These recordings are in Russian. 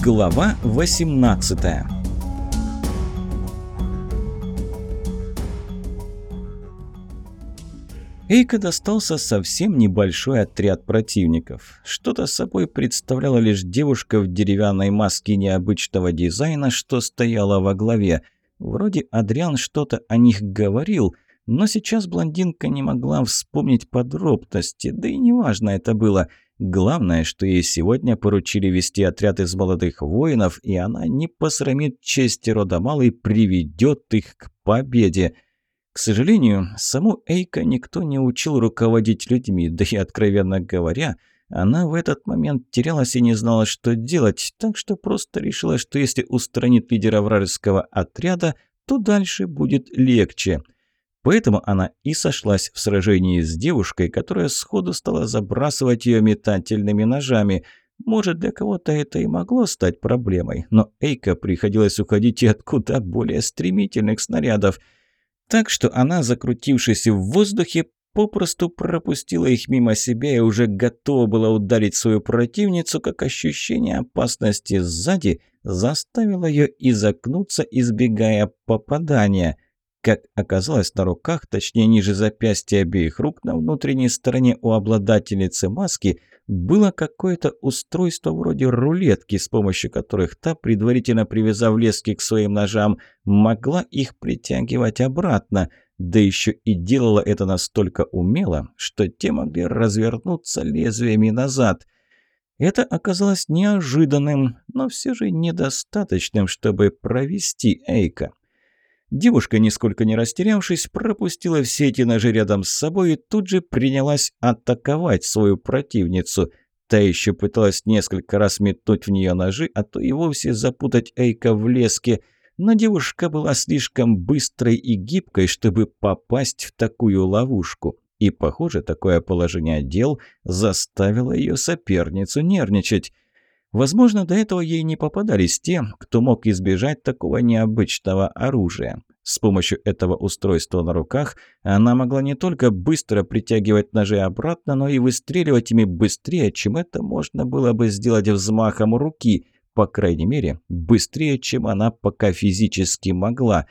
Глава 18 Эйка достался совсем небольшой отряд противников. Что-то собой представляла лишь девушка в деревянной маске необычного дизайна, что стояла во главе. Вроде Адриан что-то о них говорил, но сейчас блондинка не могла вспомнить подробности, да и неважно это было – Главное, что ей сегодня поручили вести отряд из молодых воинов, и она не посрамит чести рода малой, приведет их к победе. К сожалению, саму Эйка никто не учил руководить людьми, да и, откровенно говоря, она в этот момент терялась и не знала, что делать, так что просто решила, что если устранит лидера вражеского отряда, то дальше будет легче – Поэтому она и сошлась в сражении с девушкой, которая сходу стала забрасывать ее метательными ножами. Может, для кого-то это и могло стать проблемой, но Эйка приходилось уходить и от куда более стремительных снарядов. Так что она, закрутившись в воздухе, попросту пропустила их мимо себя и уже готова была ударить свою противницу, как ощущение опасности сзади заставило ее изогнуться, избегая попадания – как оказалось, на руках, точнее ниже запястья обеих рук, на внутренней стороне у обладательницы маски было какое-то устройство вроде рулетки, с помощью которых та, предварительно привязав лески к своим ножам, могла их притягивать обратно, да еще и делала это настолько умело, что те могли развернуться лезвиями назад. Это оказалось неожиданным, но все же недостаточным, чтобы провести Эйка. Девушка, нисколько не растерявшись, пропустила все эти ножи рядом с собой и тут же принялась атаковать свою противницу. Та еще пыталась несколько раз метнуть в нее ножи, а то и вовсе запутать Эйка в леске. Но девушка была слишком быстрой и гибкой, чтобы попасть в такую ловушку. И, похоже, такое положение дел заставило ее соперницу нервничать. Возможно, до этого ей не попадались те, кто мог избежать такого необычного оружия. С помощью этого устройства на руках она могла не только быстро притягивать ножи обратно, но и выстреливать ими быстрее, чем это можно было бы сделать взмахом руки, по крайней мере, быстрее, чем она пока физически могла.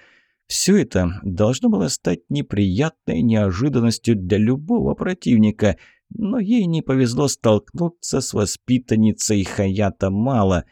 Все это должно было стать неприятной неожиданностью для любого противника – но ей не повезло столкнуться с воспитанницей Хаята Мала.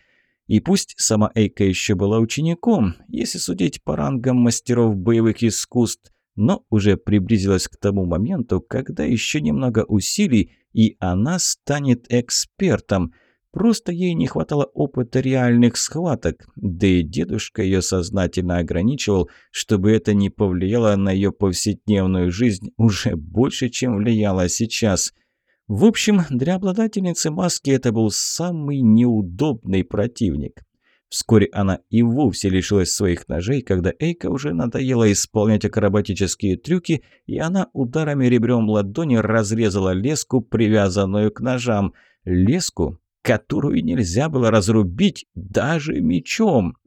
И пусть сама Эйка еще была учеником, если судить по рангам мастеров боевых искусств, но уже приблизилась к тому моменту, когда еще немного усилий, и она станет экспертом. Просто ей не хватало опыта реальных схваток, да и дедушка ее сознательно ограничивал, чтобы это не повлияло на ее повседневную жизнь уже больше, чем влияло сейчас – в общем, для обладательницы маски это был самый неудобный противник. Вскоре она и вовсе лишилась своих ножей, когда Эйка уже надоело исполнять акробатические трюки, и она ударами ребром ладони разрезала леску, привязанную к ножам. Леску, которую нельзя было разрубить даже мечом.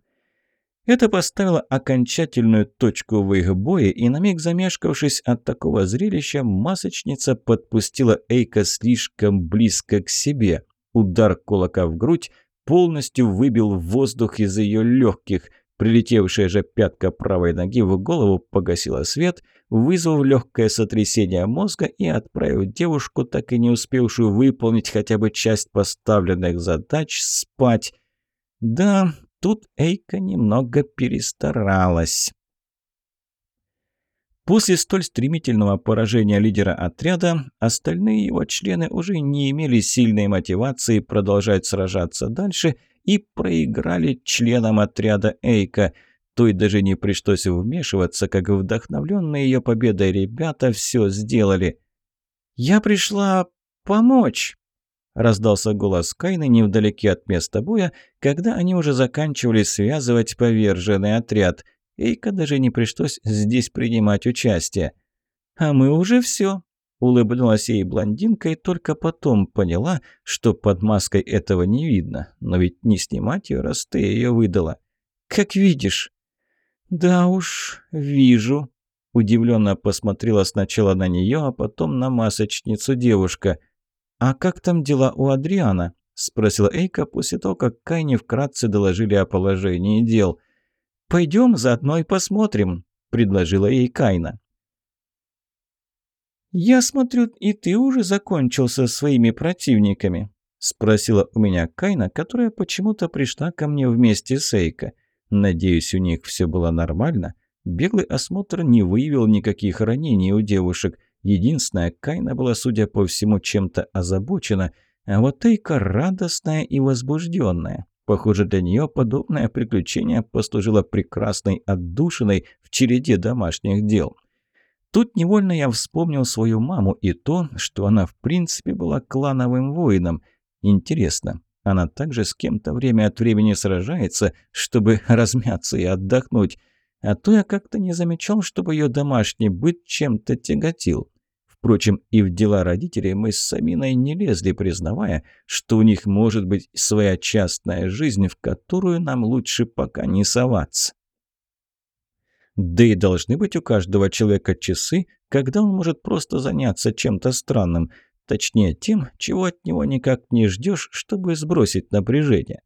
Это поставило окончательную точку в их бое, и на миг замешкавшись от такого зрелища, масочница подпустила Эйка слишком близко к себе. Удар кулака в грудь полностью выбил воздух из ее легких. Прилетевшая же пятка правой ноги в голову погасила свет, вызвав легкое сотрясение мозга и отправив девушку, так и не успевшую выполнить хотя бы часть поставленных задач, спать. Да, Тут Эйка немного перестаралась. После столь стремительного поражения лидера отряда, остальные его члены уже не имели сильной мотивации продолжать сражаться дальше и проиграли членам отряда Эйка. Той даже не пришлось вмешиваться, как вдохновленные ее победой ребята все сделали. «Я пришла помочь!» Раздался голос Кайны невдалеке от места боя, когда они уже заканчивали связывать поверженный отряд. Эйка даже не пришлось здесь принимать участие. «А мы уже все», — улыбнулась ей блондинка и только потом поняла, что под маской этого не видно. Но ведь не снимать ее, раз ты ее выдала. «Как видишь». «Да уж, вижу», — удивленно посмотрела сначала на нее, а потом на масочницу девушка — «А как там дела у Адриана?» – спросила Эйка после того, как Кайне вкратце доложили о положении дел. «Пойдем заодно и посмотрим», – предложила ей Кайна. «Я смотрю, и ты уже закончил со своими противниками», – спросила у меня Кайна, которая почему-то пришла ко мне вместе с Эйка. Надеюсь, у них все было нормально. Беглый осмотр не выявил никаких ранений у девушек. Единственная, Кайна была, судя по всему, чем-то озабочена, а вот Эйка радостная и возбужденная. Похоже, для нее подобное приключение послужило прекрасной отдушиной в череде домашних дел. Тут невольно я вспомнил свою маму и то, что она в принципе была клановым воином. Интересно, она также с кем-то время от времени сражается, чтобы размяться и отдохнуть. А то я как-то не замечал, чтобы ее домашний быт чем-то тяготил. Впрочем, и в дела родителей мы с Саминой не лезли, признавая, что у них может быть своя частная жизнь, в которую нам лучше пока не соваться. Да и должны быть у каждого человека часы, когда он может просто заняться чем-то странным, точнее тем, чего от него никак не ждешь, чтобы сбросить напряжение.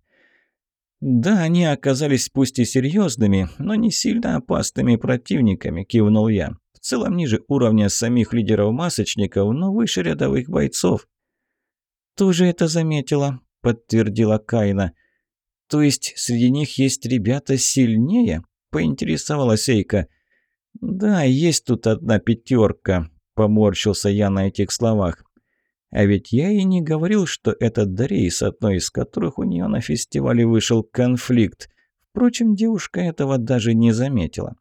«Да, они оказались пусть и серьезными, но не сильно опасными противниками», – кивнул я. «В целом ниже уровня самих лидеров-масочников, но выше рядовых бойцов». «Тоже это заметила», – подтвердила Кайна. «То есть среди них есть ребята сильнее?» поинтересовалась Эйка. «Да, есть тут одна пятерка», – поморщился я на этих словах. А ведь я и не говорил, что это Дарей, с одной из которых у нее на фестивале вышел конфликт. Впрочем, девушка этого даже не заметила.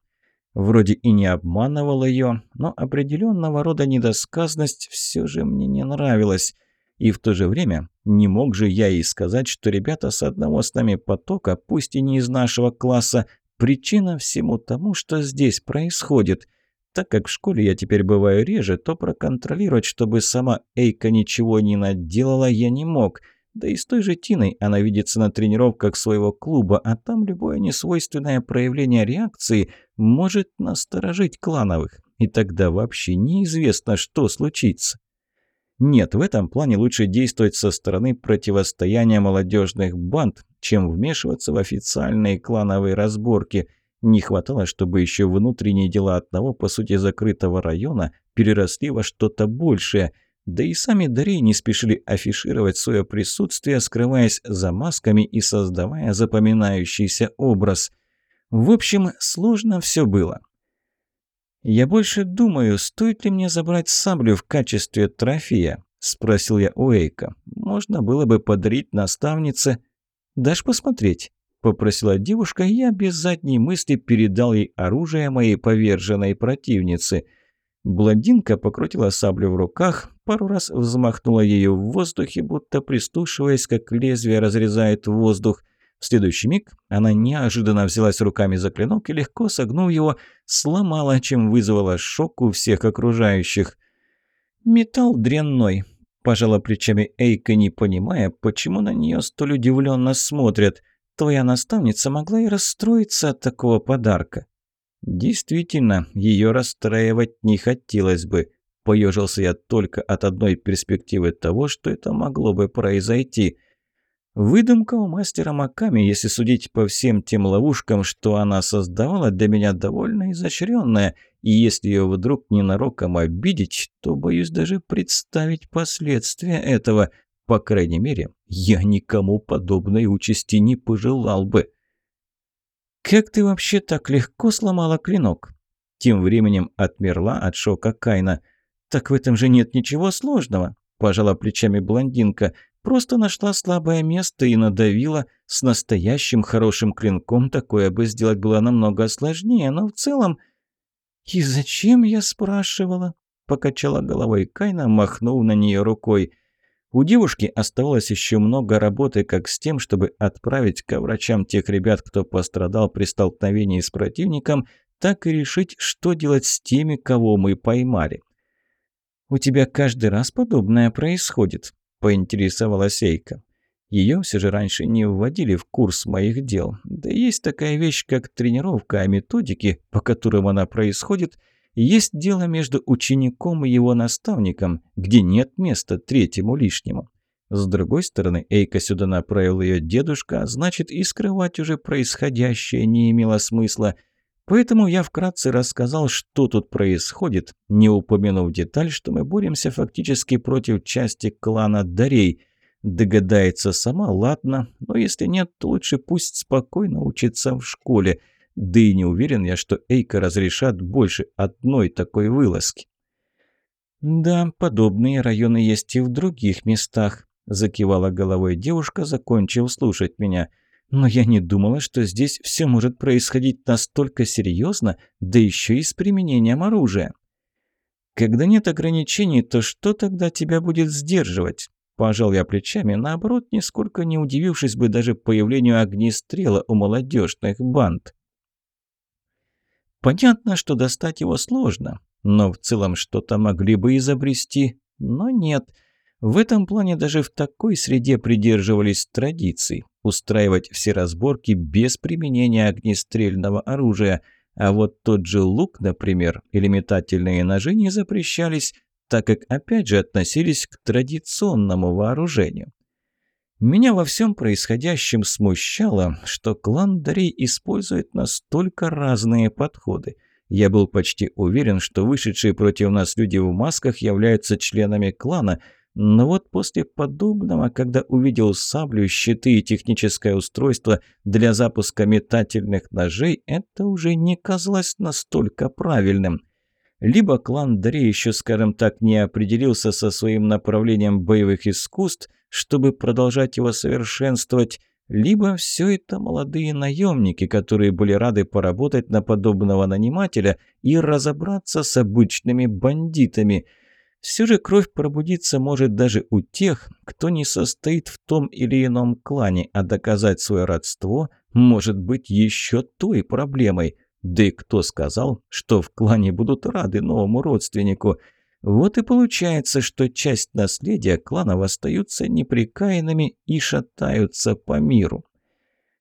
Вроде и не обманывал ее, но определенного рода недосказанность все же мне не нравилась. И в то же время не мог же я ей сказать, что ребята с одного с нами потока, пусть и не из нашего класса, Причина всему тому, что здесь происходит. Так как в школе я теперь бываю реже, то проконтролировать, чтобы сама Эйка ничего не наделала, я не мог. Да и с той же Тиной она видится на тренировках своего клуба, а там любое несвойственное проявление реакции может насторожить клановых. И тогда вообще неизвестно, что случится. Нет, в этом плане лучше действовать со стороны противостояния молодежных банд, чем вмешиваться в официальные клановые разборки. Не хватало, чтобы еще внутренние дела одного, по сути, закрытого района переросли во что-то большее. Да и сами Дарей не спешили афишировать свое присутствие, скрываясь за масками и создавая запоминающийся образ. В общем, сложно все было. «Я больше думаю, стоит ли мне забрать саблю в качестве трофея?» – спросил я у Эйка. «Можно было бы подарить наставнице...» «Дашь посмотреть?» – попросила девушка, и я без задней мысли передал ей оружие моей поверженной противницы. Блондинка покрутила саблю в руках, пару раз взмахнула ею в воздухе, будто прислушиваясь, как лезвие разрезает воздух – в следующий миг она неожиданно взялась руками за клинок и, легко согнув его, сломала, чем вызвала шок у всех окружающих. «Металл дрянной», – пожала плечами Эйка, не понимая, почему на нее столь удивленно смотрят. «Твоя наставница могла и расстроиться от такого подарка». «Действительно, ее расстраивать не хотелось бы», – поежился я только от одной перспективы того, что это могло бы произойти – Выдумка у мастера Маками, если судить по всем тем ловушкам, что она создавала, для меня довольно изощренная, и если ее вдруг ненароком обидеть, то боюсь даже представить последствия этого. По крайней мере, я никому подобной участи не пожелал бы. «Как ты вообще так легко сломала клинок?» Тем временем отмерла от шока Кайна. «Так в этом же нет ничего сложного», – пожала плечами блондинка. Просто нашла слабое место и надавила. С настоящим хорошим клинком такое бы сделать было намного сложнее, но в целом... «И зачем я спрашивала?» – покачала головой Кайна, махнув на нее рукой. У девушки оставалось еще много работы как с тем, чтобы отправить к врачам тех ребят, кто пострадал при столкновении с противником, так и решить, что делать с теми, кого мы поймали. «У тебя каждый раз подобное происходит», поинтересовалась Эйка. Ее все же раньше не вводили в курс моих дел. Да есть такая вещь, как тренировка, а методики, по которым она происходит, есть дело между учеником и его наставником, где нет места третьему лишнему. С другой стороны, Эйка сюда направил ее дедушка, значит и скрывать уже происходящее не имело смысла. Поэтому я вкратце рассказал, что тут происходит, не упомянув деталь, что мы боремся фактически против части клана Дарей. Догадается сама, ладно, но если нет, то лучше пусть спокойно учится в школе. Да и не уверен я, что Эйка разрешат больше одной такой вылазки. «Да, подобные районы есть и в других местах», – закивала головой девушка, закончив слушать меня. «Но я не думала, что здесь все может происходить настолько серьезно, да еще и с применением оружия». «Когда нет ограничений, то что тогда тебя будет сдерживать?» Пожал я плечами, наоборот, нисколько не удивившись бы даже появлению огнестрела у молодежных банд. Понятно, что достать его сложно, но в целом что-то могли бы изобрести, но нет. В этом плане даже в такой среде придерживались традиций устраивать все разборки без применения огнестрельного оружия, а вот тот же лук, например, или метательные ножи не запрещались, так как опять же относились к традиционному вооружению. Меня во всем происходящем смущало, что клан Дарей использует настолько разные подходы. Я был почти уверен, что вышедшие против нас люди в масках являются членами клана, но вот после подобного, когда увидел саблю, щиты и техническое устройство для запуска метательных ножей, это уже не казалось настолько правильным. Либо клан Дарей еще, скажем так, не определился со своим направлением боевых искусств, чтобы продолжать его совершенствовать, либо все это молодые наемники, которые были рады поработать на подобного нанимателя и разобраться с обычными бандитами. Все же кровь пробудиться может даже у тех, кто не состоит в том или ином клане, а доказать свое родство может быть еще той проблемой. Да и кто сказал, что в клане будут рады новому родственнику – вот и получается, что часть наследия кланов остаются неприкаянными и шатаются по миру.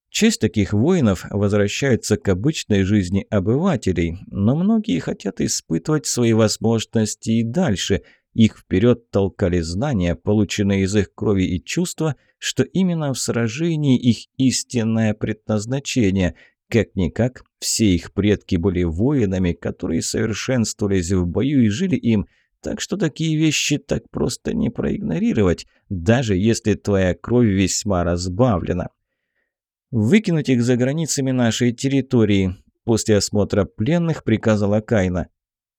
Часть таких воинов возвращается к обычной жизни обывателей, но многие хотят испытывать свои возможности и дальше. Их вперед толкали знания, полученные из их крови и чувства, что именно в сражении их истинное предназначение. Как-никак, все их предки были воинами, которые совершенствовались в бою и жили им – так что такие вещи так просто не проигнорировать, даже если твоя кровь весьма разбавлена. «Выкинуть их за границами нашей территории», – после осмотра пленных приказала Кайна.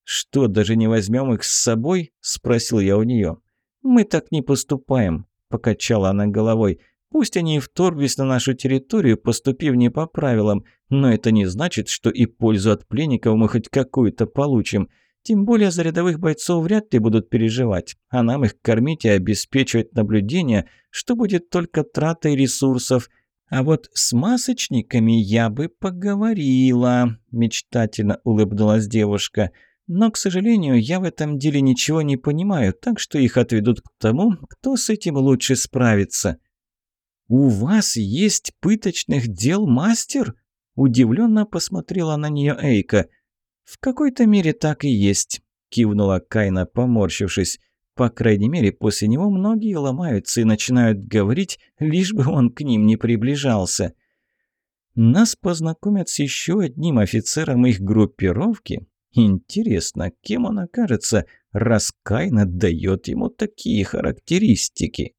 «Что, даже не возьмем их с собой?» – спросил я у нее. «Мы так не поступаем», – покачала она головой. «Пусть они и вторглись на нашу территорию, поступив не по правилам, но это не значит, что и пользу от пленников мы хоть какую-то получим». Тем более за рядовых бойцов вряд ли будут переживать, а нам их кормить и обеспечивать наблюдение, что будет только тратой ресурсов. А вот с масочниками я бы поговорила, мечтательно улыбнулась девушка. Но, к сожалению, я в этом деле ничего не понимаю, так что их отведут к тому, кто с этим лучше справится. «У вас есть пыточных дел мастер?» Удивленно посмотрела на нее Эйка. «В какой-то мере так и есть», – кивнула Кайна, поморщившись. «По крайней мере, после него многие ломаются и начинают говорить, лишь бы он к ним не приближался». «Нас познакомят с еще одним офицером их группировки? Интересно, кем он окажется, раз Кайна дает ему такие характеристики?»